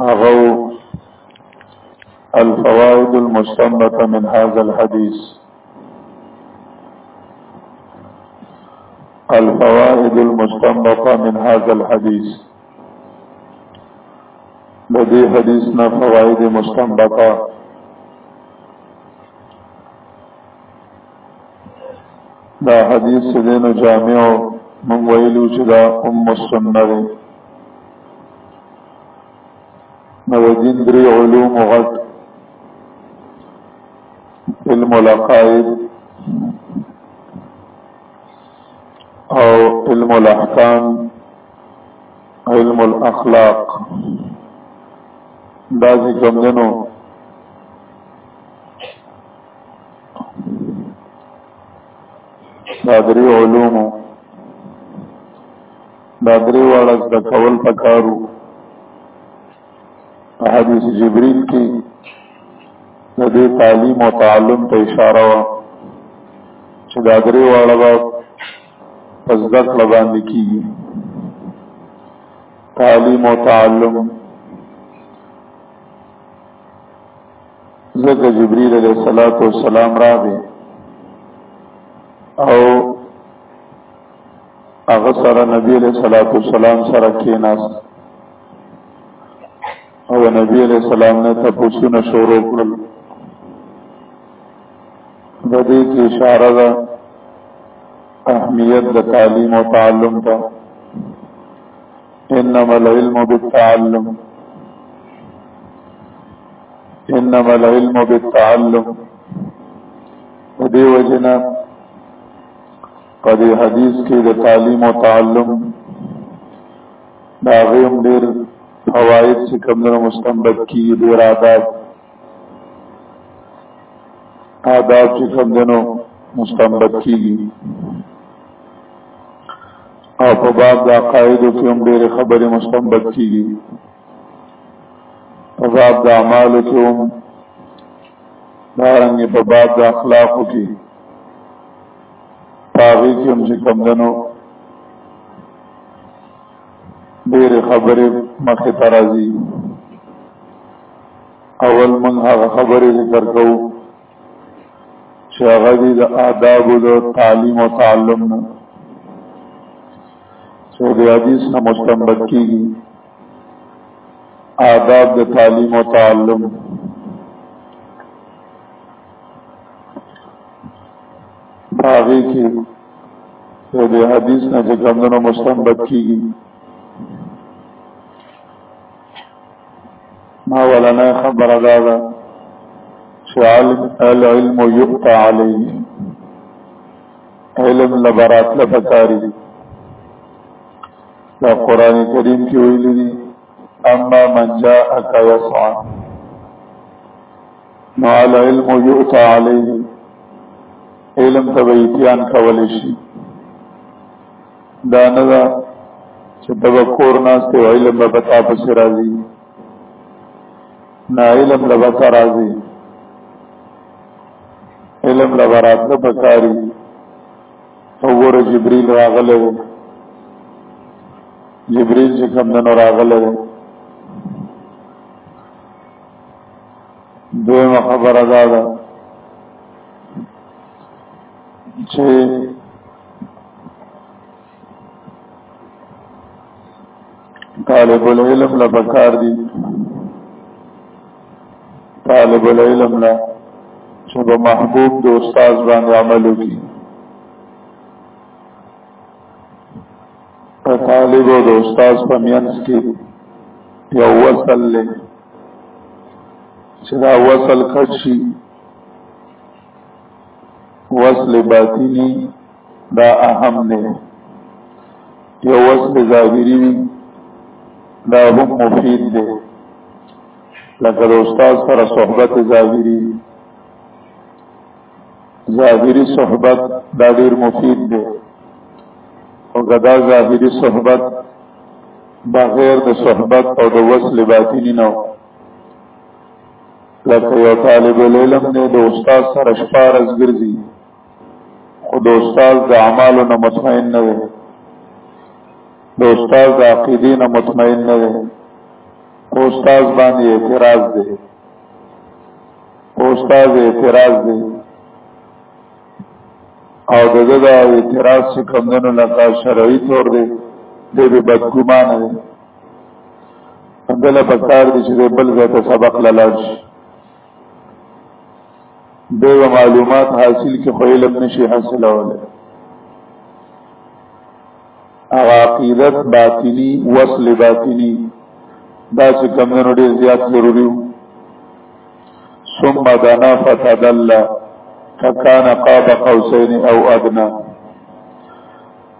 اغو الفوائد المستنبطه من هذا الحديث الفوائد المستنبطه من هذا الحديث لدي حديثنا فوائد مستنبطه دا حدیث دینو جامع من ویلو چې دا ام السنه دی نو دین درې علوم غټ علم العقائد او علم الاحکام علم الاخلاق دا ذکر منو دا درې علوم دا درې واړه د کول پکارو حدیث جبريل کې د دې تعلیم او تعلم ته اشاره و چې دا درې واړه به پس دک لباندې کیږي تعلیم او تعلم ځکه جبريل عليه الصلاه والسلام راغی او هغه سره نبی عليه الصلاه والسلام سره کېناست او نبی عليه السلام نه تاسو نه شروع کړل د دې کې اشاره ده اهمیت د تعلیم او تعلم ته انما العلم بالتعلم انما العلم بالتعلم ودی وجنا په دې حدیث کې د تعلیم او تعلم دا غیم ډیر فواید چې کمنو مستنبط کی ډیر آداب آداب چې کمنو مستنبط کیږي او په باب د عقایدو کې هم ډېرې خبرې مستنبط کیږي په باب د اعمال کې هم دا رنګ په باب د اخلاق کې پاغي کې هم چې کم دنو ډېر خبرې مخه ترازی اول من هغه خبرې ذکر کوو چې هغه د آداب او تعلیم او تعلم نه څو د حدیث نه مستنبط کیږي آداب د تعلیم او تعلم هغه کې د حدیث نه چې کومونو مستنبط کیږي ما ولنا خبر دا ده چې علم العلم یقطع علیه علم لبرات لپکاری دی دا قرآن کریم کی ویلی دی اما من جاءک یسعا نو علی علم یؤتا علیه علم ته بیتیان کولی شي دا نه دا چې دغه کور ناشته علم به پتا پس راځي نه علم لبا راځي علم لبرات نه پکاري وګوره جبريل راغله جبريل چې کوم د نور راغله دویمه خبره دا ده چې طالب العلم لا بکار دي طالب العلم لا چې په محبوب د استاد باندې عمل وکړي په طالب او د استاد په میانس کې یو وصل لې چې دا وصل کړ شي وصل باطینی دا اهم دی یو وصف ظاهری دی دا هم مفید دی لکه د استاد سره صحبت ظاهری ظاهری صحبت دا ډیر مفید دی او دا ظاهری صحبت بغیر د صحبت او د وصل باطنی نه لکه یو طالب العلم نه د استاد سره شپارز ګرځي خود استاد د اعمالو نه مطمئن نه دی د استاد د عقیدې نه مطمئن نه دی استاد باندې اعتراض دی استاد اعتراض دی او دغه د اعتراض څخه کمندونو لکه شرعي تور دی د به بدګمان دی دله پکار دي چې بل ځای ته سبق لاله شي دی و معلومات حاصل کې خو علم نشي حاصلولی هغه عقیدت باطنی وصل باطنی دا چې کمونو ډېر زیات ضروري وو ثم دنا فتدلّا فكان قاب قوسين او ادنى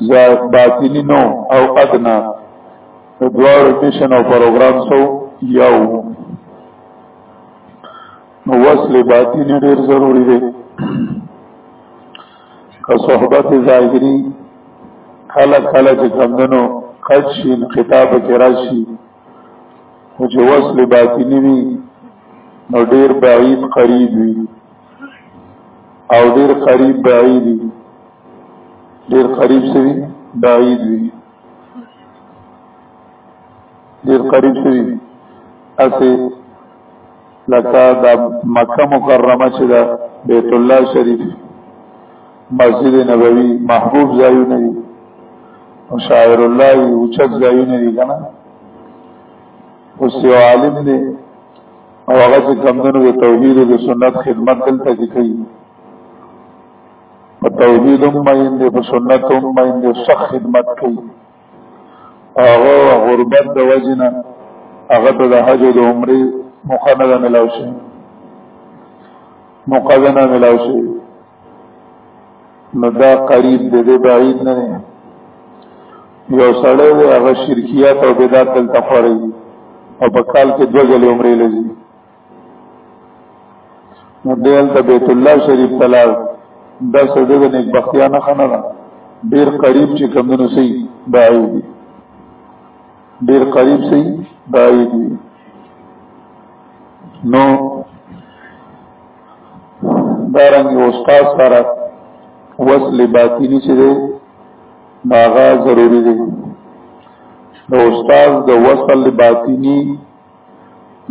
یا باطنی نو او ادنا دوارو کشن او پروگرام سو یو نو وصل باطنی ډیر ضروری دی که صحبت ظاهری کله کله چې کمدنو قد شي انقطاب کې راشي او چې وصل باطنی وي نو ډیر بعید قریب وي او ډیر قریب بعید وي ډیر قریب سوي بعید وي ډیر قریب سوي اسه لکه د مکه مکرمه چې ده بیت الله شریف مسجد نبوي محبوب ځایونه دي او شاعر الله یې اوچت ځایونه دي کنه اوس یو عالم دی او هغه چې کمدنو د توحید او د سنت خدمت دلته کوي په توحید هم باندې په سنت هم باندې صح خدمت کوي هغه غربت د وجنه هغه د حج او د عمره مقدمه ملاو شي مقدمه ملاو شي نو دا قریب دې دې بعید نه نه یو سړی دی هغه شرکیات او بدعت تل تفری او په کال کې دوه ځلې عمره لږي نو دیل ته بیت الله شریف تلار دا سده د نیک بختیا نه خنه ده ډیر قریب چې کمونو سي دای دي ډیر قریب سي دای دي نو دارنګ استاد سره وصل باطنی چې ده ناغا ضروری دی د استاد د وصل باطنی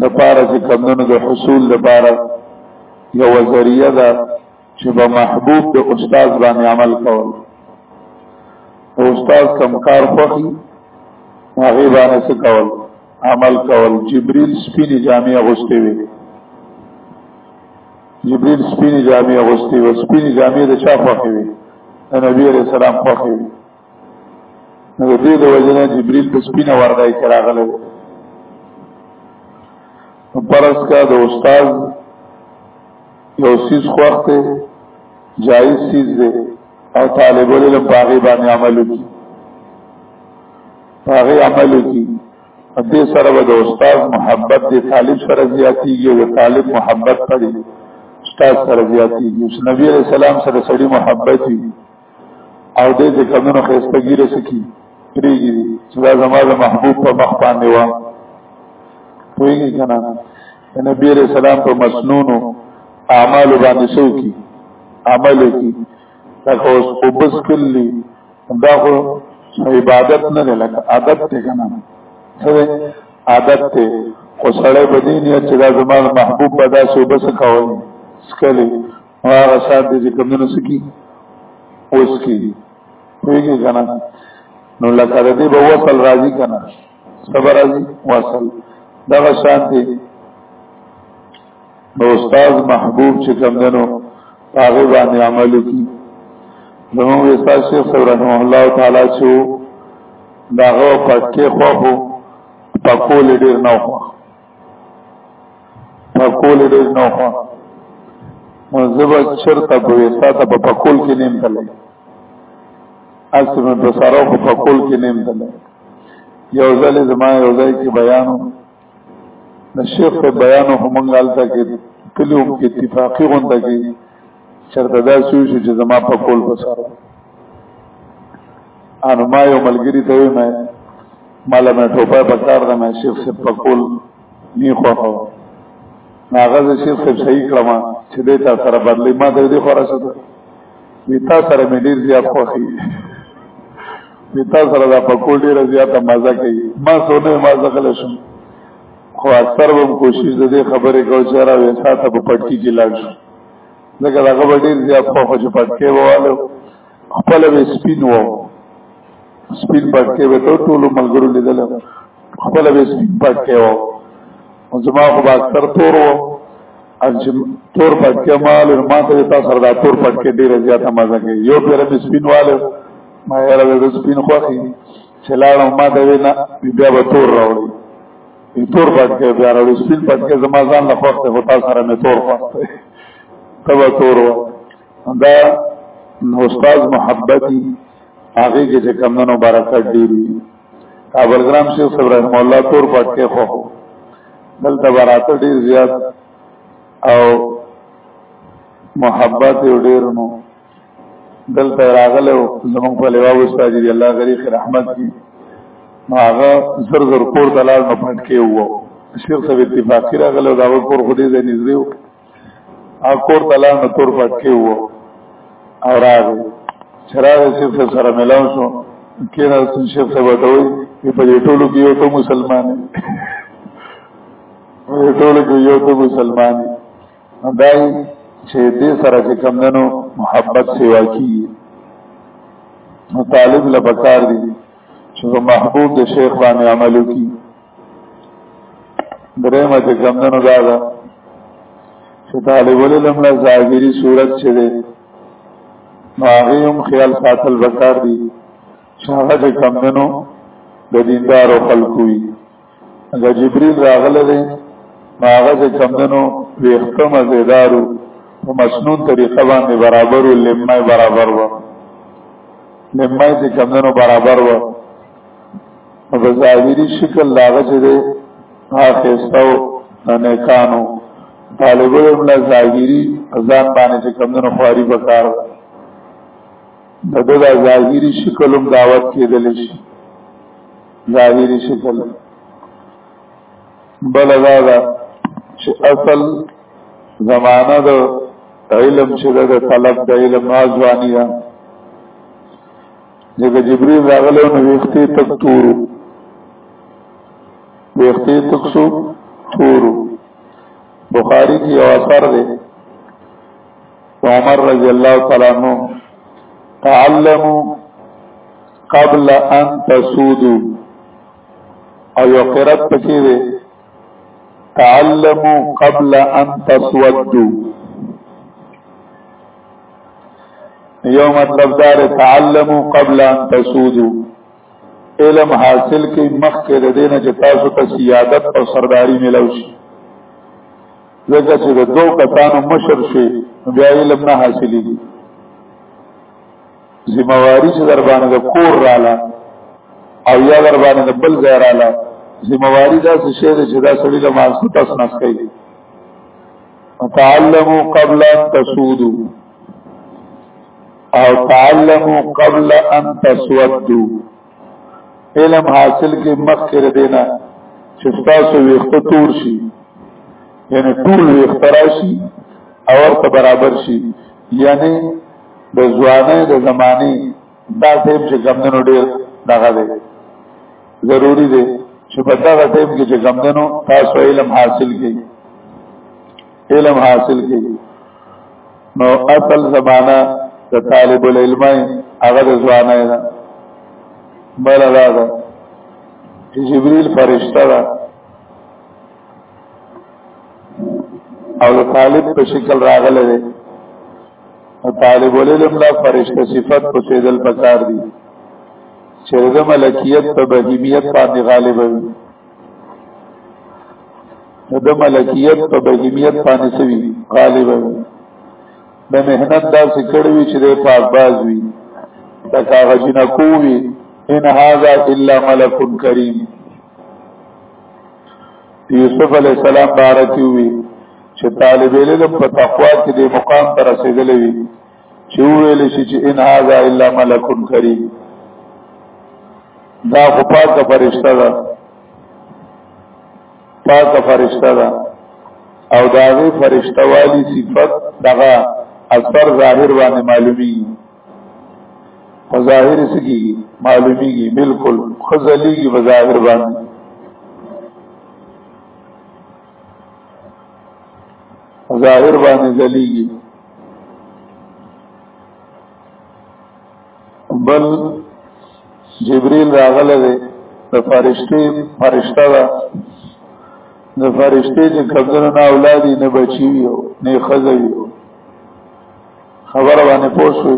د پاره چې کمونو د حصول د پاره یو ذریعہ ده چې به محبوب د استاد باندې عمل کول او استاد کم کار خوخي هغه باندې څه کول عمل کول جبريل سپيني جامع غوستي وي جبريل سپيني جامع غوستي وي سپيني جامع د چا خوخي وي نبی عليه السلام خوخي وي نو د دې د وجنه جبريل په سپینه ورده کې راغلی نو پرس کا د استاد یو سیس خوخت جایز سیز دی او طالب علم باغی باندې عمل وکړي باغی عمل وکړي دې سره به د استاد محبت د طالب سره زیاتیږي او طالب محبت پرې استاد سره زیاتیږي نبی رسول الله سره سړي محبت وي او دې چې کمونو خسته ګیره سکی پریږي چې دا زما د محبوب په مخ باندې و پوهیږي کنه نبی علیہ السلام په مسنونو اعمال باندې شو کی عمل کی تاسو او بس کلی دا خو عبادت نه لکه عادت ته کنه عادت ته خو سړی بدینی چې دا زما محبوب به دا صوبه څه کوي سکلی او هغه شان دي چې کمونو سکی اوس کی پیږي کنه نو لکه دې به وصل راځي کنه صبر راځي وصل دا شان دي نو استاد محبوب چې کمونو هغه باندې عمل کی نو استاد شیخ صلی الله الله تعالی چې داغه پټکه خو په کول ډیر نه خو پکول ډیر نو خو مزبا چرته په وستا ته په پکول کې نیم تل اسمه په سارو په پکول کې نیم تل یو ځل زما یو ځای کې بیانو د شیخ په بیانو همغالته کې کلیوم کې اتفاقی غونډه کې چرته دا سوي شو چې زما په کول په سر انو ما یو ملګری ته ویم مال مې ټوپه په کار ده مې شیخ صاحب په کول نی خو خو ناغه شیخ صاحب صحیح کړم چې دې تا سره بدلی ما ته دې خورا شته وی تا سره مې ډیر زیات خوخي وی تا سره دا په کول ډیر زیات مزه کوي ما سونه مزه کله شم خو اکثر هم کوشش دې خبرې کوم چې را وې ساته په پټکی کې لاړ شم دغه هغه به ډیر زیات خوښ چې پټکې وواله خپل به سپین وو سپین پټکې به ټول ټول ملګرو لیدل خپل به سپین پټکې وو او زما خو به اکثر تور وو چې تور پټکې مال ما ته تا سره دا تور پټکې ډیر زیات مزه کوي یو پیر به سپین واله ما یې راځي سپین خوخي چې لاړم ما ته وینا بیا به تور راوړي تور پټکې بیا راوړي سپین پټکې زما ځان نه خوښ دی خو تا سره مې تور خوښ دی ته به تور وه دا استاد محبتي هغې کې چې کمدنو برکت ډېر وي کابل ګرام شیخ صاحب رحم الله تور پټکې خوښ دلته به راته ډېر زیات او محبت یې ډېر نو دلته راغله زمون په لوا استاد دی الله غری رحمت دی هغه زر زر کور دلال نه پټ کې وو شیخ صاحب اتفاقی راغله دا کور خو دې نږدې وو ا کور دلال نه تور پټ کې وو او راغله چراغ شیخ صاحب سره ملاو شو کینه شیخ صاحب ته وی په دې ټولو کې یو ته مسلمان دی ټولو کې یو ته مسلمان دی دای چې دې سره چې کمندنو محبت سیوا کی نو طالب له بکار دي چې محبوب د شیخ باندې عمل وکړي درېمه چې کمندنو دا ده چې طالب له لمړه ظاهري صورت چې ده نو هغه هم خیال ساتل بکار دي چې هغه چې کمندنو د دیندارو خلکو وي د جبريل راغله دی هغه چې کمندنو ویخته مزیدارو په مسنون طریقه باندې برابر او لمه برابر و لمه چې کمندنو برابر و او په ظاهري شکل لاغه چې دی هغه خستو نه کانو طالب علم لا ظاهري ځان باندې چې کمندنو خواري وکړ د دغه ظاهري شکلوم دعوت کېدل شي ظاهری شکل بل دا دا چې اصل زمانہ د علم چې د طلب د علم ازوانی ده دغه جبريل راغله نو وختي تک تورو وختي تک سو تورو بخاری کی اثر ده عمر رضی الله تعالی عنہ تعلموا قبل ان تسودو او یو قرات پکې وي تعلموا قبل ان تسودو یو مطلب دار تعلموا قبل ان تسودو علم حاصل کې مخ کې د دینه چې تاسو ته سیادت او سرداری ملو شي لکه چې د دوه کسانو مشر شي بیا علم نه حاصلېږي ذمہ واری چې در باندې د کور رااله او یا در باندې د بل ځای رااله ذمہ واری دا څه شی چې دا سړی له مانسو تاسو نه کوي تعلموا قبل ان تسودوا او تعلموا قبل ان تسودوا علم حاصل کې مخکره دینا چې تاسو ویخته تور شي یعنی ټول ویخته راشي او ورته برابر شي یعنی د ځواني د زماني دا ټیم چې کمندونو ډیر دغه دی ضروری دی چې په دا ټیم کې چې کمندونو تاسو علم حاصل کړئ علم حاصل کړئ نو اصل زمانہ د طالب العلم هغه د ځواني ده بل دا ده چې جبريل فرشتہ ده او طالب په شکل راغله ده طالب العلم لا فرشته صفت په سیدل پکار دي چې د ملکیت په بهیمیت باندې غالب وي د ملکیت په بهیمیت باندې سوي غالب وي د مهنت دا سکړې وي چې د پاکباز وي د کاغذ نه کوي ان هاذا الا ملک کریم یوسف علی السلام بارکی وی چې طالب علم په تقوا کې د مقام پر رسیدلې وی چې ویل شي چې ان هاذا الا ملک کریم دا خو پاکه فرشتہ ده پاکه فرشتہ ده او داغه فرشتہ والی صفت دغه اثر ظاهر باندې معلومی مظاهر سکی معلومی گی بالکل خزلی گی مظاهر باندی مظاهر باندی زلی گی بل جبریل راغله ده د فرشته فرشته ده د فرشته چې کمزره نه اولادي نه بچي وي نه خزوي خبر باندې پوښوي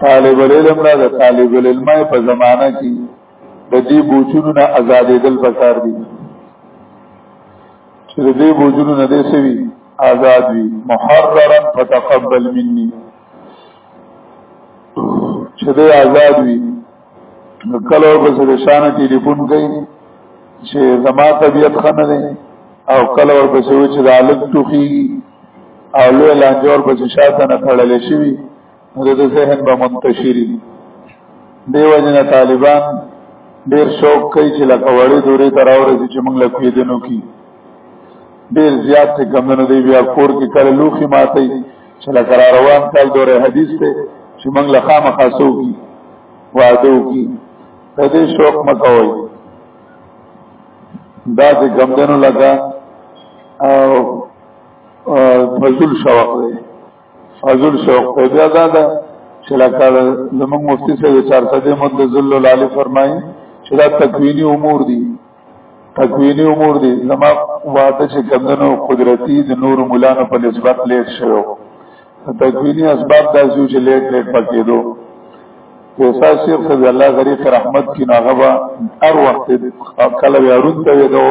طالب العلم را د طالب العلم په زمانہ کې د دې بوجونو نه آزادېدل پکار دي چې د دې بوجونو نه دې سوي آزاد وي محررا فتقبل مني چې دې آزاد وي نو کله به سره شان ټلیفون کوي چې زما طبیعت خنه ده او کله ور پسې و چې د عالم ټوخي او لوی لانجور پسې شاته نه تړل شي نو د ذهن به منتشري دیو جن طالبان ډیر شوق کوي چې لکه وړې دورې تر اورځي چې موږ له پیدنو کی ډیر زیات څه کمونه دی بیا کور کې کله لوخي ماته چې لکه را روان کال دوره حدیث ته چې موږ له خامه خاصو کی وعده کی په دې شوق مکوي دا چې ګمدنو لگا او فضل شوق دی فضل شوق په بیا دا ده چې لکه زموږ مفتی صاحب 400 مد ذل العالی فرمایي چې دا تکوینی امور دي تکوینی امور دی زما واده چې کمدنو قدرتی د نور مولانو په نسبت لیټ شوی تکوینی اسباب داسیو چې لیټ لیټ پکې دو پیسا شیخ صلی الله غریق رحمت کی ناغبا ار وقت کله یارون ته دو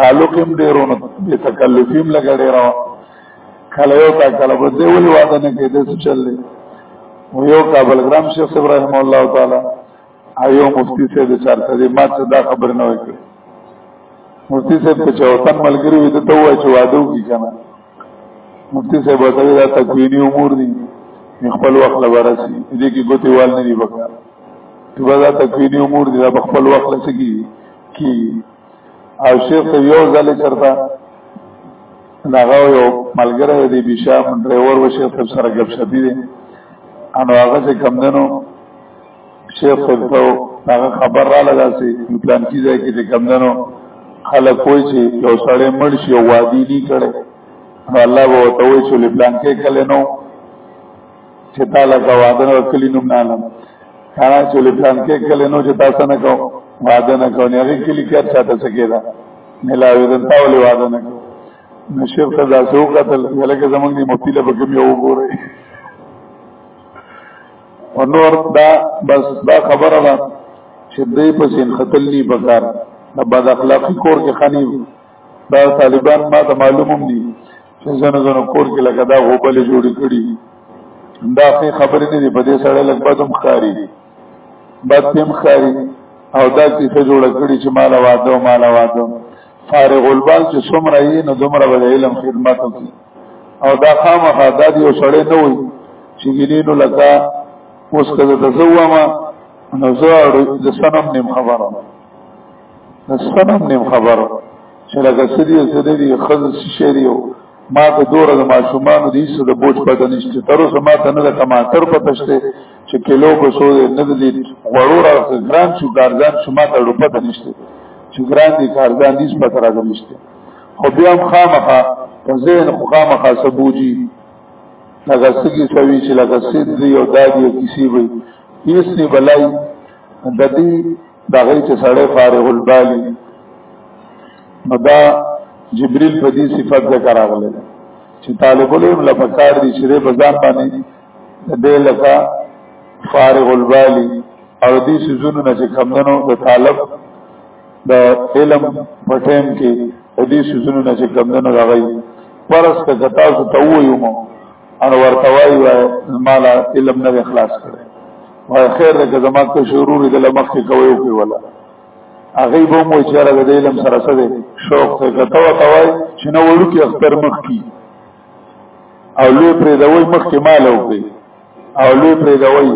تعلق هم ډیرو نو به تکلفیم لګړې را کله یو تا کله به دی ولې واده نه کېده څه چلې یو کابل ګرام شیخ ابراهیم الله تعالی ایو مفتی صاحب چارته دې ما څه دا خبر نه وکړ مفتی صاحب په چوتن ملګری وي ته وای چې وادو کی کنه مفتی صاحب ته دا تکوینی امور دي خپل وخت لورسي دې کې ګوتې وال نه دی وکړ ته دا تکوینی امور دي په خپل وخت لسکی کی او شیخ ته یو ځل چرتا ناغه یو ملګری دی بشام ډرایور و شیخ سره ګپ شپې دي انو هغه څه کم دنو شیخ صاحب ته هغه خبر را لګا سي پلان کی ځای کې د کمندنو خلک وای چې یو سړی مړ شي او وادي نه کړي نو الله به ته وای چې پلان کې کله نو چې تعالی کا وعده نو کلی نو نه لم هغه چې پلان کې کله نو چې تاسو نه کو وعده نه کو نه هغه کلی کار چاته سکیدا ملاوي دن تاولي وعده نه کو نو شیخ صاحب دا څو قتل ولکه زمونږ دی مفتی له بګم یو وګورئ ونور دا بس دا خبره ده چې دې په سین خطل نی بکار نه بد اخلاقی کور کې خنی دا طالبان ما ته معلومم دي چې زنه زنه کور کې لګا دا هوبل جوړی کړی دا څه خبرې نه دي په دې سره لګ بدم خاري دي بد تم خاري او دا کیسه جوړ کړی چې مال واده مال واده فارغ البال چې څومره یې نو دومره به علم خدمت وکړي او دا خامخا دا دی یو سړی نه وي چې ګینې نو لکه اوس که زه تزوم نو زه د سنم نیم خبره د سنم نیم خبره چې لکه سدي سدي دی خز شری او ما ته دوره د ماشومان دي څه د بوج پته نشته تر اوسه ما ته نه د ټماټر پته شته چې کیلو کو سو دې نه دي غړو را ګران شو ګرځان شو ما ته ډوپته نشته چې ګران دي کارګان دي پته راځي نشته خو بیا هم خامخا په ذهن خو خامخا سبوجي لکه سګي سوي چې لکه سید دی او دادی او کسی وي هیڅ نه بلای د دې دغه چې سړی فارغ البالی نو دا جبريل په دې صفت ذکر راغله چې طالب العلم لا پکار دي چې په ځان باندې دې لکه فارغ البالی او دې سيزونو نه چې کمندنو د طالب د علم په ټیم کې د دې سيزونو نه چې کمدنو راغی پرس که کتا سو ته وایو مو ان ورته وایو مال علم نه اخلاص کړي وای خیر دې که زما کو شروع دې لمخ کې کوي کوي ولا هغه به مو چې را د علم سره سره شوق ته کتا و توای چې نو ورو کې اختر مخ کی او لوی پرې دوی مخ کې مال وکړي او لوی پرې دوي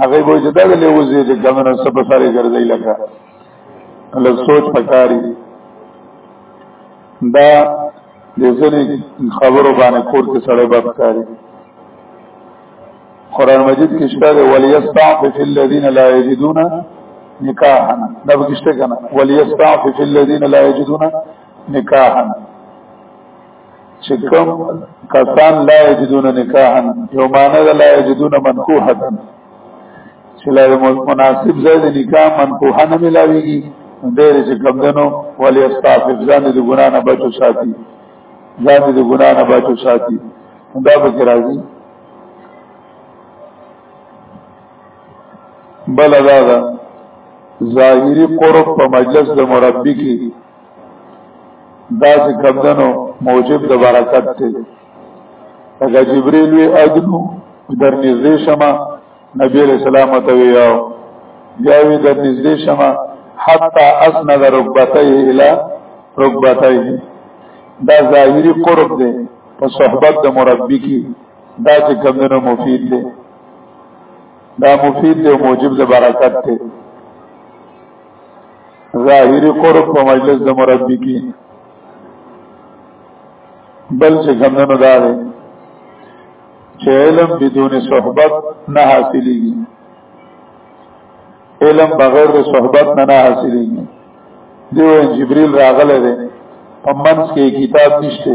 هغه وې چې دا له وزې چې ګمنه سب ساري ګرځي لکه لږ سوچ پکاري دا د ځنې خبرو باندې کور کې سړی باب کاری قران مجید کې شته دی وليستعفف الذين لا يجدون نکاحا دا به کېشته کنه وليستعفف الذين لا يجدون نکاحا چې کوم کسان لا یجدون نکاحا یو معنی دا لا یجدون منکوحا چې لا مناسب ځای د نکاح منکوحا نه ملاويږي ډېر چې کوم دنو ولی استعفاف ځان د ګنا نه بچو ساتي ځان د ګنا نه بچو ساتي دا به راځي بل دا دا ظاهری قرب په مجلس د مربی کې دا چې کمدنو موجب د برکت دی لکه جبريل وی ادنو در نږدې شمه نبی علیہ السلام ته ویاو بیا وی در نږدې شمه حتا اسند رکبتي الى رکبتي دا ظاهری قرب دی په صحبت د مربی کی دا چې کمدنو مفید دی دا مفید دی موجب د برکت دی ظاهری قرب په مجلس د مربی کې بل چې ګمنو دا دی چې علم بدون صحبت نه حاصلېږي علم بغیر د صحبت نه نه حاصلېږي دیو جبريل راغله دی په منځ کې کتاب نشته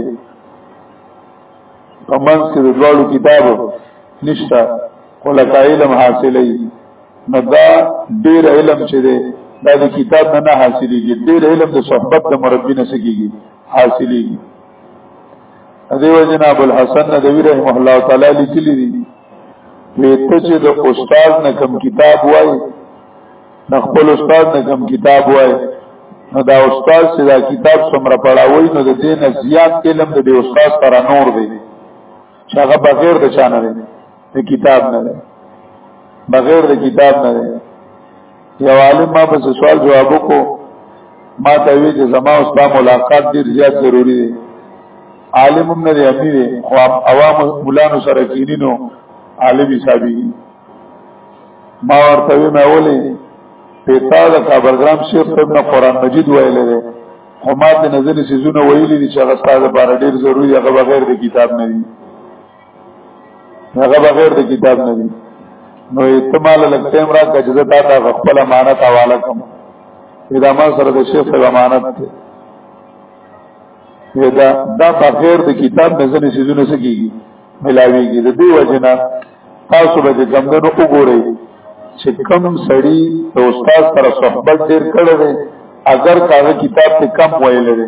په منځ کې د دوړو کتابو نشته ولکه علم حاصلې نو دا ډیر علم چې دی دا د کتاب نه نه حاصلېږي ډیر علم د صحبت د مربي نه سکیږي حاصلېږي دیو جناب الحسن ندوی رحمه الله تعالی لیکلی دی ویته چې د استاد نه کم کتاب وای د خپل استاد نه کم کتاب وای نو دا استاد چې دا کتاب څومره پڑھاوي نو د دې نه زیات علم د استاد سره نور دی چې هغه بغیر د چانه دی د کتاب نه ده بغیر د کتاب نه ده یو عالم ما په سوال جواب وکړو ما ته وی چې زما او ستا ملاقات ډیر زیات ضروری دی عالم هم نه دی امیر خو عوام مولانو سره کینینو عالم حسابي ما ورته وی مې ولې پیتا د کابرګرام شیخ صاحب نه قران مجید ویلې ده خو ما ته نظر سيزونه ویلې دي چې هغه ستاسو لپاره ډیر ضروری هغه بغیر د کتاب نه دي هغه بغیر د کتاب نه دی نو احتمال لک ټیم را کجزه تا تا خپل امانت حواله کوم دا ما سره د شیخ صاحب امانت دی دا دا بغیر د کتاب نه ځنې سيزونه سکیږي ملاويږي د دې وجنه تاسو به کوم نه وګورئ چې کوم سړی د استاد سره صحبت ډیر کړی اگر کاغه کتاب ته کم ویل لري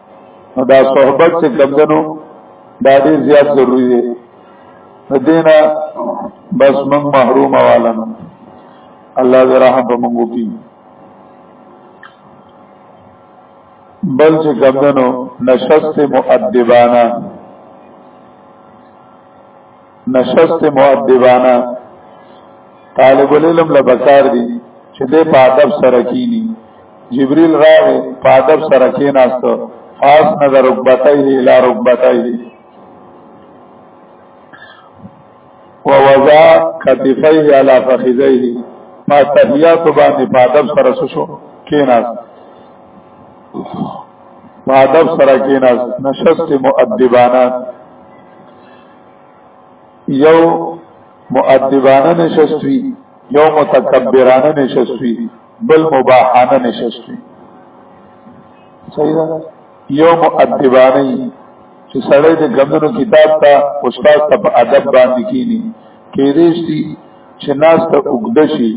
نو دا صحبت چې کمدنو دا ډیر زیات ضروری دی دینا بس من محروم والا نو الله دې رحم په موږ وکړي بل چې کمدنو نشست مؤدبانا نشست مؤدبانه طالب العلم لبکار دی چې د په ادب سره کینی جبريل راغی په ادب سره کیناست فاس نظر رکبتای دی الی رکبتای دی ووضع کتفیه علی فخذیه ما تحیات باندې په ادب سره شو کیناست په ادب سره کیناست نشست مؤدبانه یو مؤدبانه نشستوی یو متکبرانه نشستوی بل مباحانه نشستوی صحیح ده یو مؤدبانه چې سړی د ګمنو کتاب ته استاد ته په ادب باندې کینی کې دې شي چې ناس ته وګد شي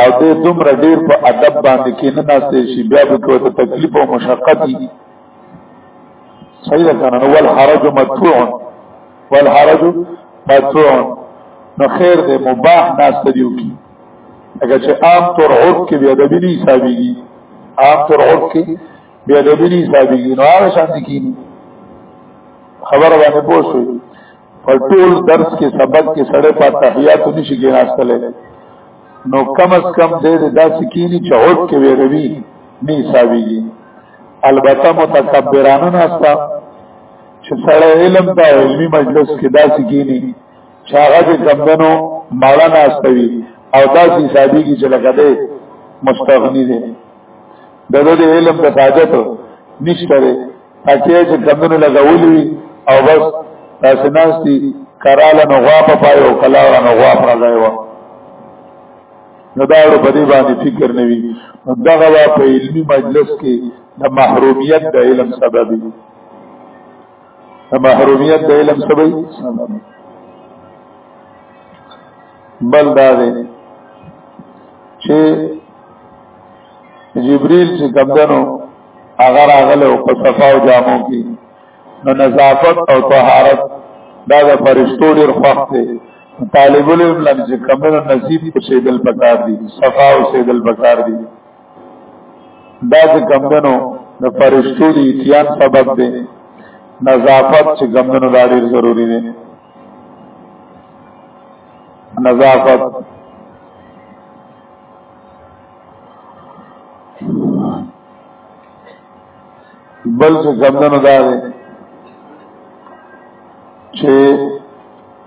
او دې دومره ډیر په ادب باندې کې نه ناس شي بیا به کوته تکلیف او مشقت صحیح ده کنه ول حرج متوع ول حرج متوع نو خیر دې مباح ناس ته دیو کی اگر چې عام طور عرف کې بیا د بنی حسابيږي عام طور عرف کې بیا د بنی حسابيږي نو هغه شان دي کینی خبر باندې پوه شو په ټول درس کې سبق کې سړې په تحیات نشي کې راستلې نو کم از کم دې داسې کینی چې عرف کې ویروي نه حسابيږي البته متکبرانه ناستا چې سره علم دا علمي مجلس کې داسې کینی چې هغه د کمدنو مالا ناستوي او داسې حسابي کې چې لکه دی مستغني دی د دې علم د حاجت نشته دی اکه چې کمدنو لګولي او بس داسې ناستی کراله نو غوا په پایو کلاله نو غوا پر ځای و نو دا په دې باندې فکر نه وي دغه وا په علمي مجلس کې د محرومیت د علم سبب دی د محرومیت د علم سبب سبب بل دا دی چې جبريل چې کمدنو هغه راغله او په صفا او جامو کې نو نظافت او طهارت دا د فرشتو ډېر خوښ دی طالب العلم لم چې کمنو نصیب په سیدل پکار دي صفا او سیدل پکار دي دا چې کمنو د فرشتو دی اتیان سبب دی نظافت چې کمنو دا ډیر ضروری دی نظافت بل څه کمنو دا دی چې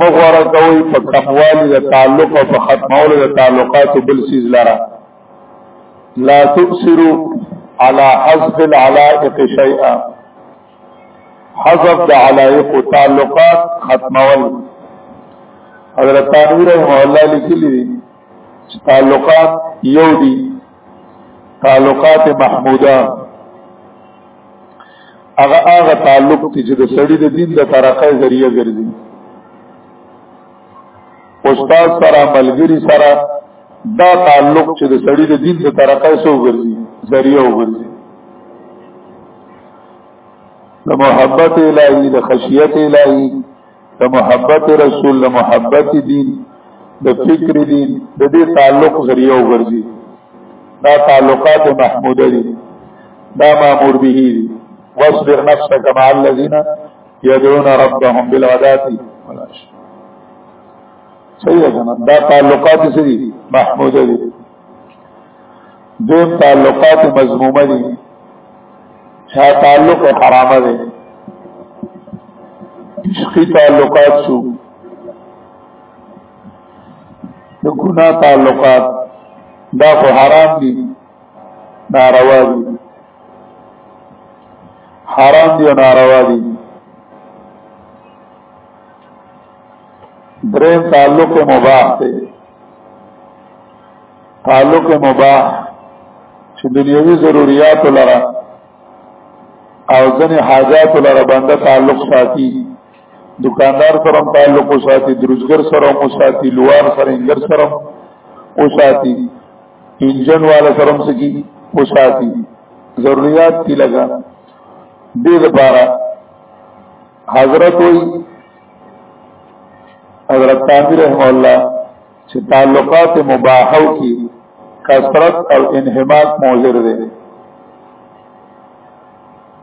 مغوره کوي په کموالي د تعلق او په ختمولو د تعلقاتو بل سیز لره لا تؤثروا على حذف العلائق شيئا حذف د علائق او تعلقات ختمول حضرت تنویر رحمه الله لیکلی دي تعلقات یو دي تعلقات محموده هغه هغه تعلق ته چې د سړی د دین د ترقه ذریعہ ګرځي استاد سره ملګری سره دا تعلق چې د سړی د دین د ترقه سو ګرځي ذریعہ وګرځي د محبت الهی د خشیت الهی د محبت رسول د محبت دین د فکر دین د دې تعلق ذریعہ وګرځي دا تعلقات محموده دي دا مامور به دي واصبر نفسك مع الذين يدعون ربهم بالغداة والعشي صحیح ده دا تعلقات سری محموده دي دیم تعلقات مضمومه دي چا تعلق حرامه دي عشقی تعلقات شو د ګناه تعلقات دا خو حرام دي ناروا دي حرام دي ناروا دي درې تعلق مباح دی تعلق مباح چې دنیوي ضرورت لره او ځنې حاجات لره باندې تعلق ساتي دکاندار سره تعلق ساتي درزګر سره مو ساتي لوار سره انګر سره او ساتي انجن والا سره سکی او ساتي ضرورت کی لگا دې لپاره حضرت وي حضرت تعبیر رحم الله چې تعلقات مباحو کې کثرت او انحماق موجر دي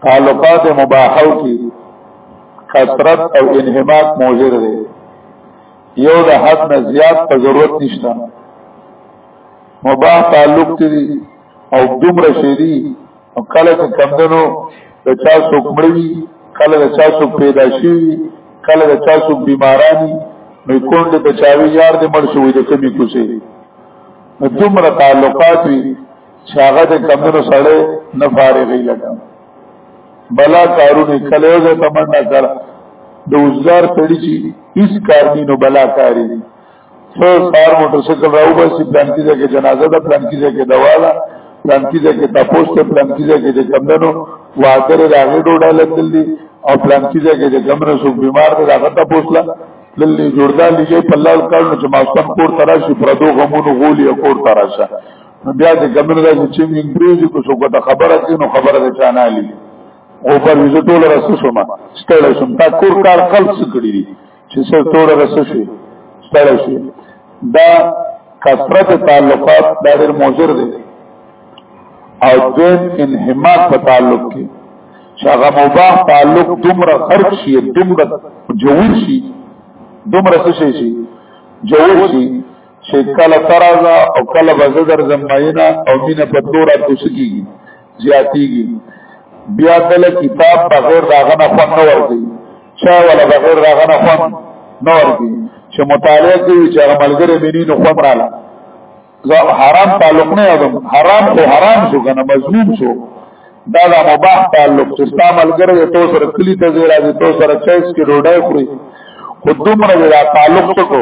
تعلقات مباحو کې کثرت او انحماق موجر دي یو د حد نه زیات په ضرورت نشته مباح تعلق دي او دومره شي دي کله چې کمدنو د چا څوک مړوي کله د چا څوک پیدا شي کله د چا څوک بیمارانی نو کونډ ته چاوي یار دې مړ شوی د کمی کوسي نو دومره تعلقات وي چې هغه د کمدنو سره نه فارغي لګا بلا کارونه کله یو ځای تمنا کړ د وزګار سړي چې هیڅ کار نه بلا کاری دي څو کار موټر سایکل راو باسي پلان کې ځای کې جنازه ده پلان کې ځای کې دوا ده پلان کې ځای کې تپوس ته پلان کې ځای کې د کمندونو واکر راغې ډوډه لتل دي او پلان کې ځای کې د کمنو سو بیمار ده هغه تپوس لا للی جوړدا لږه په لال کار نو چې ماستان کور تراشي پردو غمونو غولي کور تراشه بیا د کمنو د چې انګریزي کو څه کوته خبره کې نو خبره ده چانه لې او پر وزټول رسو شوما ستړی شوم تا کور کار خلص کړی چې څو تور رسو شي ستړی شي دا کثرت تعلقات دا ډېر موجر دی او دین انحماق په تعلق کې چې هغه مباح تعلق دومره خرج شي دومره جوړ شي دومره څه شي شي جوړ شي چې کله ترازا او کله بزدر زماینا او مینه په تورا کوسکیږي زیاتیږي بیا بل کتاب بغیر داغه نه خوان نه ورځي چا ولا بغیر داغه نه خوان نه ورځي چې مطالعه کوي چې هغه ملګری مینی نو خوان رااله زه حرام تعلق نه ادم حرام او حرام شو کنه مظلوم شو دا دا مباح تعلق چې ستا ملګری تو سره کلی ته زیرا دي تو سره چیس کې ډوډۍ خوري خود دومره دا تعلق څه کو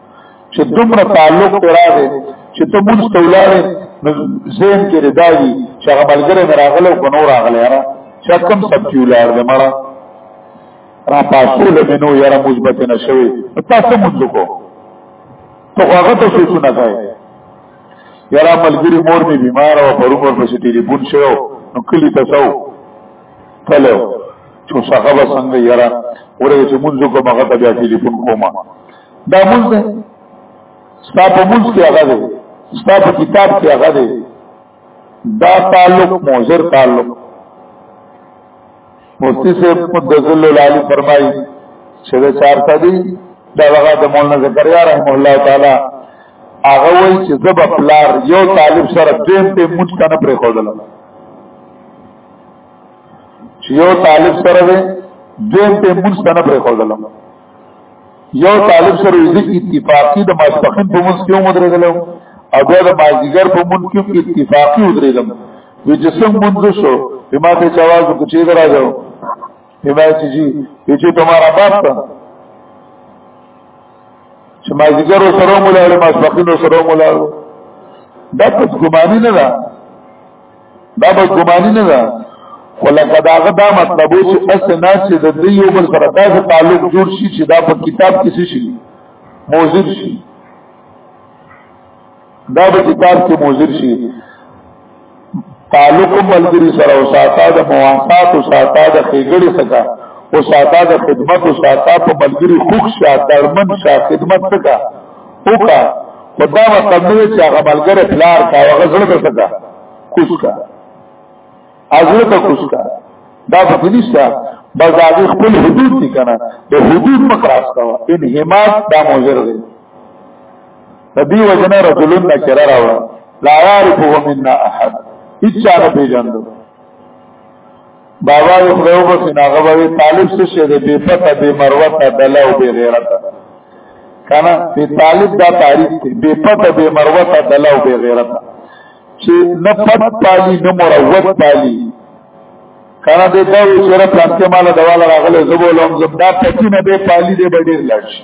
چې دومره تعلق ته راغی چې ته مونږ ته ولاړې زین کې رداوي چې هغه ملګری مې راغلی او نور راغلی یاره چا کوم سب چې ولاړ دی مړه را پاسو له مې نو یاره مثبت نه شوي تاسو مونږ کو ته هغه ته څه نه کوي یاره ملګری مور مې بیمار او پرون ورپسې ټلیفون شوی نو کلی ته څو تلو چې څنګه به څنګه یاره ورته چې مونږ کومه غته بیا ټلیفون کومه دا مونږ دی ستا په مونږ کې هغه دی ستا په کتاب کې هغه دی دا تعلق موزر تعلق مفتی سے مدذل العالی فرمائی چې دا چارته دی دا هغه د مولانا زکریا رحم الله تعالی هغه وای چې زب پلار یو طالب سره ټیم ته موږ کنه پرې خودل چې یو طالب سره دې ټیم ته موږ کنه پرې خودل یو طالب سره یې اتفاقی د ماسپخین په منځ کې ودرېدلم او بیا د مازیګر په منځ کې اتفاقی ودرېدم وی چې څنګه منځ شو په ما ته جواز کو چې درازو په ما چې جی چې تمہارا باپ تھا چې مازیګر سره مولاړم ماسپخین سره مولاړم دا څه ګمانی نه ده دا به ګمانی نه ده ولکه داغه دا مطلب چې اصل نه چې د دې یو بل سره داسې تعلق جوړ شي چې دا په کتاب کې شي موجود شي دا به کتاب کې موجود شي تعلق ملګری سره او ساته د مواسات او ساته د خېګړې سره او ساته د خدمت او ساته په ملګری خوښ شاته درمن شاته خدمت سره وکړه په دا مطلب نه چې هغه بلګره پلار کا هغه زړه ته سکا کوس کا ازله ته کوس کا دا په دې نشته بس هغه خپل حدود دي کنه د حدود مقراس کا ان همات دا موجر دی تدی وجنا رجلن نکرا راو لا يعرفه منا احد اچا نه پیژندو بابا یو خدای وبخښي هغه به طالب څه شه دی بے پته بے مروته دلا او بے غیرت کنه په طالب دا تعریف دی بے پته بے مروته دلا او بے غیرت چې نه پد پالی نه مروت پالی کنه دې دا یو چر پلانته مال دواله راغله زبولم زبدا پتی نه به پالی دې ډیر لړ شي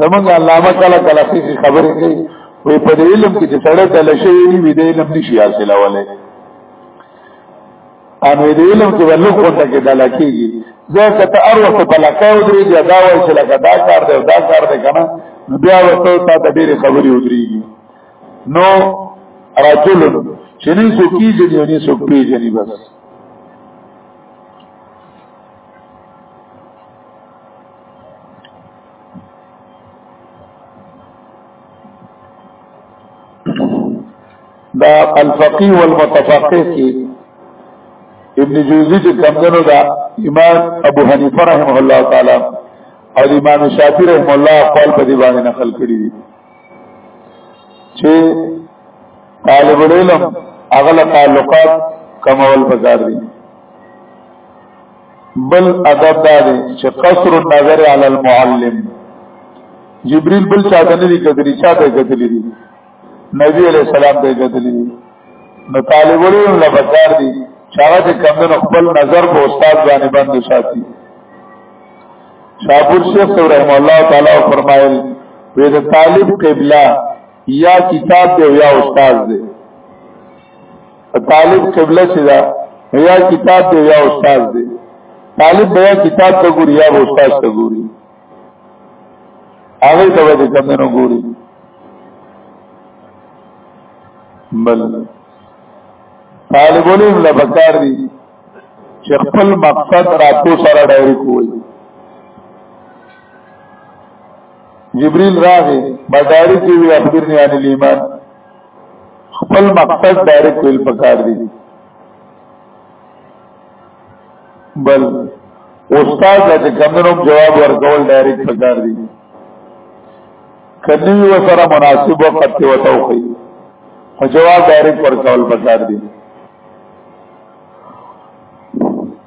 زمونږ علامه کله کله خېږي خبرې کوي وې په دې علم کې چې سړی ته لشي وي وي دې علم نشي حاصلولای ان وې دې علم کې ولو کوته کې دلا کېږي ځکه ته ار وخت په لکاو دې چې دا وایي چې لکه دا کار دی دا کار دی کنه بیا وته تا ته ډېرې خبرې ودرېږي نو رجل چې نه سو کیږي نه سو پیژني بس دا الفقی والمتفقه کی ابن جوزی چې کمدنو دا امام ابو حنیفه رحمه الله تعالی او امام شافعی رحمه الله خپل په دی باندې نقل کړی دي چې طالب العلم اغل تعلقات کمول پکار دي بل ادب دا دی چې قصر النظر علی المعلم جبريل بل چا ته نه دی کتلی چا ته کتلی دی نبی علیہ السلام ته کتلی دی نو طالب علم لا بکار دی چاغه چې کمنو خپل نظر په استاد باندې باندې ساتي شاپور شیخ رحم الله تعالی فرمایل وې د طالب قبله یا کتاب دی یا استاد دی طالب قبله چې دا یا کتاب دی یا استاد دی طالب بیا کتاب ته ګوري یا استاد ته ګوري هغه ته به کمنو ګوري بل طالب علم لا بکار دي چې خپل مقصد راتو سره ډایری کوی جبريل راغی بداری کی وی اخبرنی عن الايمان خپل مقصد ډایرکټ ویل پکار دي بل استاد چې کمنو جواب ورکول ډایرکټ پکار دي کدی و سره مناسب وخت ته وتوخی خو جواب ډایرکټ ورکول پکار دي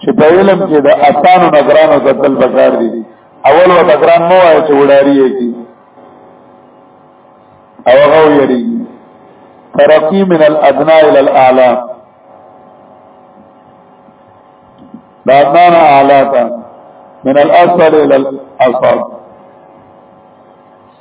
چې په علم کې د اسانو نګرانو قتل بکار دي اول و نګران مو وایي چې وډاری یې کی او هغه یری ترقی من الادنى الى الاعلى دا ادنى اعلى من الاسفل الى الاصل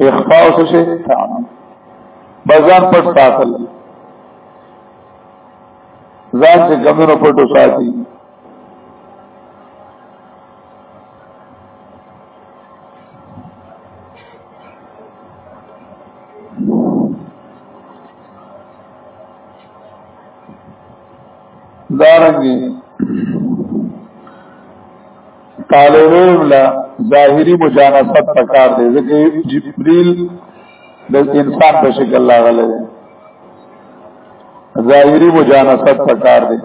اخفاء څه شي تعمیم بازار پټ ساتل ځان چې ګمنو پټو ساتي دارنګي طالبین لا ظاهری مجانست پکار دی ځکه جبريل د انسان په شکل لاغله دی ظاهری مجانست پکار دی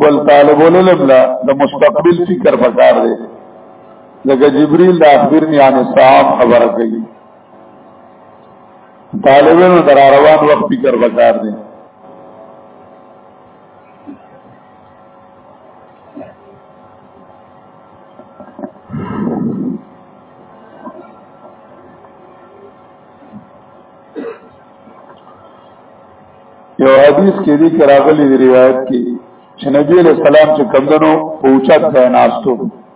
بل طالب العلم لا د مستقبل فکر پکار دی لکه جبريل د اخبرني عن الساعه خبره کوي طالبانو در روان وخت فکر وکړ دي یو حدیث کې دی کراغلی دی روایت کې چې نبی علیہ السلام چې کمدنو پوچت ځای ناستو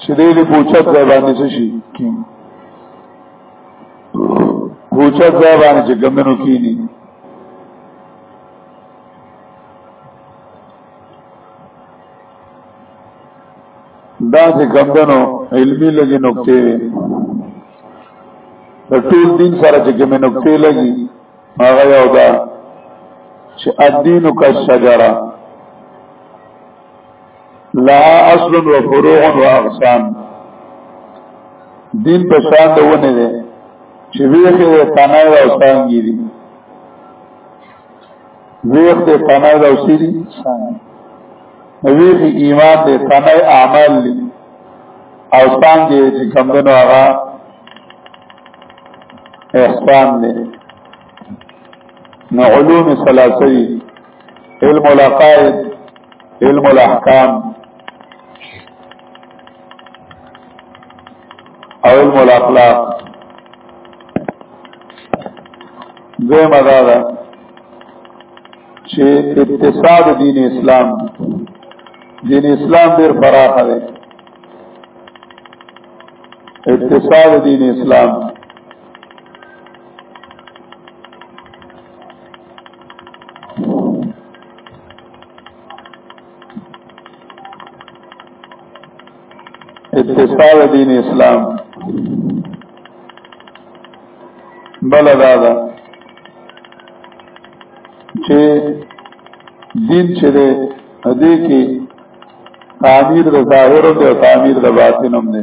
چې دې دې پوچت ځای باندې څه شي کی پوچت ځای باندې چې ګمنو کینی دا چې ګمنو علمي لګي نقطې د ټول دین سره چې ګمنو نقطې لګي هغه یو دا چې ادینو کا شجره لا اصل و فروع و اغسان دین په شان د ونه دی چې ویخه تنه او څنګه دي ویخ د تنه او سری ویخ ایمان د تنه اعمال دي او څنګه چې کمندونو هغه احسان دي نو علوم ثلاثه علم العقائد علم الاحکام او علم الاخلاق دوی مدادا چې اقتصاد دین اسلام دین اسلام ډیر فراخ دی اقتصاد دین اسلام اتصال دین اسلام بل دا دا چې دین چې دې دې کې تعمیر د ظاهر او تعمیر د باطن هم نه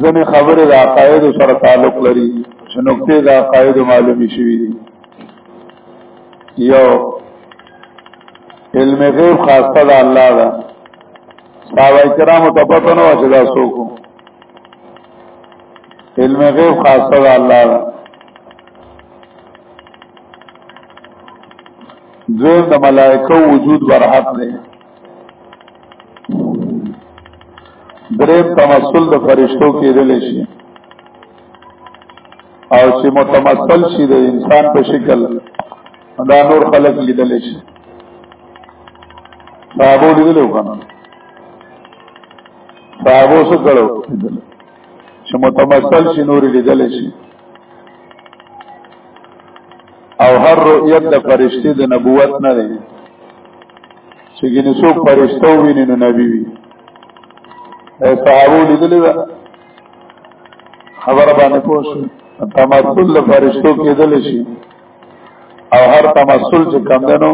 ځنې خبرې د عقایدو سره تعلق لري چې نقطې د عقایدو معلومې شوې دي یو علم غیب خاصه د الله ده صحابه کرامو ته پته نه و چې دا څوک علم غیب خاصه د الله ده دویم د ملائکه وجود برحق دی دریم تمثل د فرشتو کې دل شي او چې متمثل شي د انسان په شکل دا نور خلق لیدل شي صحابو لیدل وکړه صحابو څه کړو چې متمثل شي نور لیدل شي او هر رؤیت د فرشتي د نبوت نه دی چې ګینه څوک فرشتو ویني نو نبی وي صحابو لیدلی دا خبر باندې پوښ تمثل د فرشتو کېدل شي او هر تمثل چې کم دنو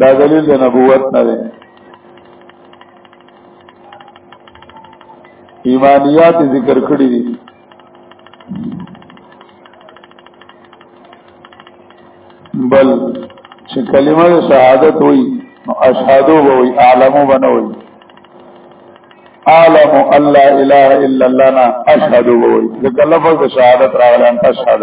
دا دلیل د نبوت نه دی ایمانیات ذکر کړی دي بل چې کلمه شهادت وي نو اشهدو به وي اعلمو بنه وي اعلم ان لا اله الا الله نا اشهدو به وي ځکه لفظ شهادت راغلی ان تشهد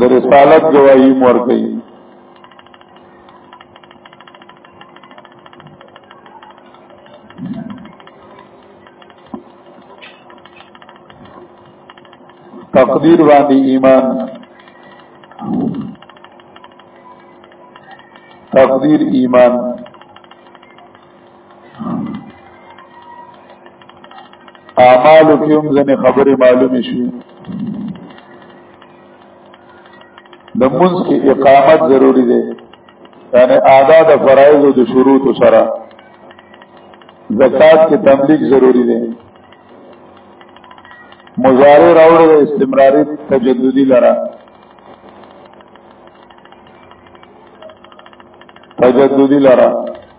د رسالت گواہی مور کوي تقدیر باندې ایمان تقدیر ایمان اعمالو کې هم ځنې خبرې معلومې شي د منځ کې اقامت ضروری دی یعنی ادا د فرایض او د شروط سره زکات کې تملیک ضروری دی مضارع راوړل استمراری تجددی لره تجددی لره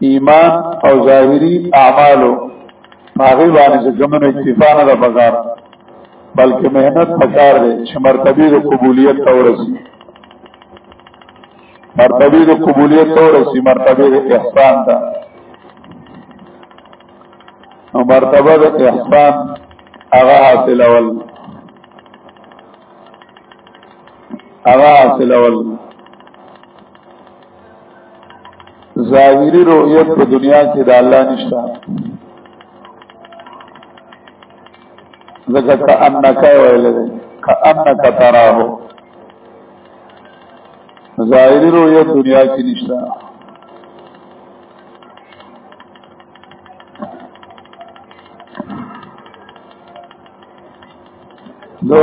ایمان او ظاهری اعمالو هغه باندې زمون اکتفا نه ده پکار بلکې مهنت پکار دی چې مرتبه د قبولیت ته ورسی مرتبه د قبولیت ته ورسی مرتبه د احسان ته او مرتبه د احسان هغه حاصل اول هغه حاصل اول ظاهری رؤیت په دنیا کې د الله نشته ځکه کأنک ویل دی کأنک تراه ظاهری رؤیت دنیا کې نشته دو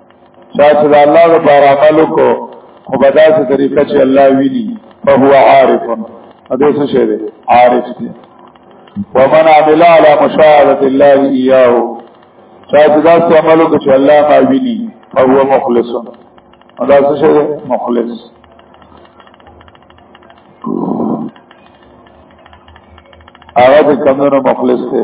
دا چې د الله لپاره عمل وکړو خو په داسې طریقه چې الله ویني په هو عارف دا څه شی دی عارف دی ومن عمل على مشاهده الله اياه چا چې داسې عمل وکړو چې الله ما ویني په هو مخلص دا څه شی دی مخلص هغه د کمونو مخلص دی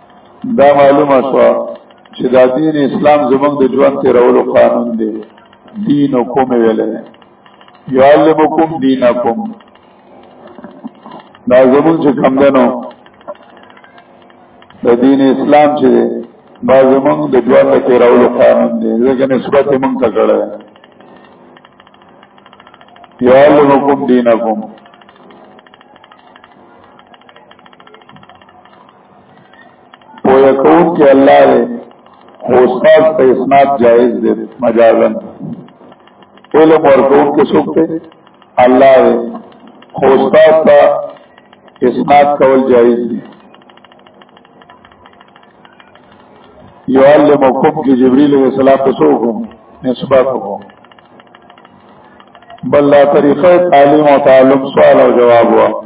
دا معلومه شو چې دا دین اسلام زمونږ د ژوند تیرولو قانون دی دین او کوم ویل نه یعلمکم دینکم دا زمونږ چې کوم دنو د دین اسلام چې دا زمونږ د ژوند تیرولو قانون دی ځکه نسبت مونږ ته کړه یعلمکم دینکم پویا کون کې الله دې خو استاد په اسناد جایز دې مجازن علم ورکون کې څوک دې الله دې خو استاد په اسناد کول جایز دې یعلمکم کې جبرئیل علیہ السلام ته څوک نسبت وکړو بل لا طریقه تعلیم او تعلم سوال او جواب وکړو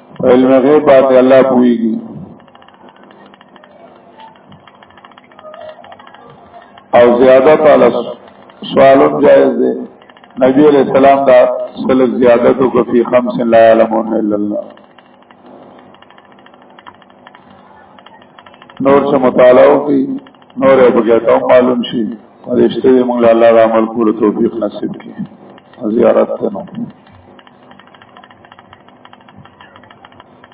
علم غیب باندې الله پويږي او زیادت علی سوالون جائز دی نبی علیہ السلام دا سل زیادت کو فی خمس لا علمون الا الله نور سے مطالعه کی نور بګیتاو معلوم شي فرشته دې موږ الله د عمل کولو توفیق نصیب کړي زیارت ته نو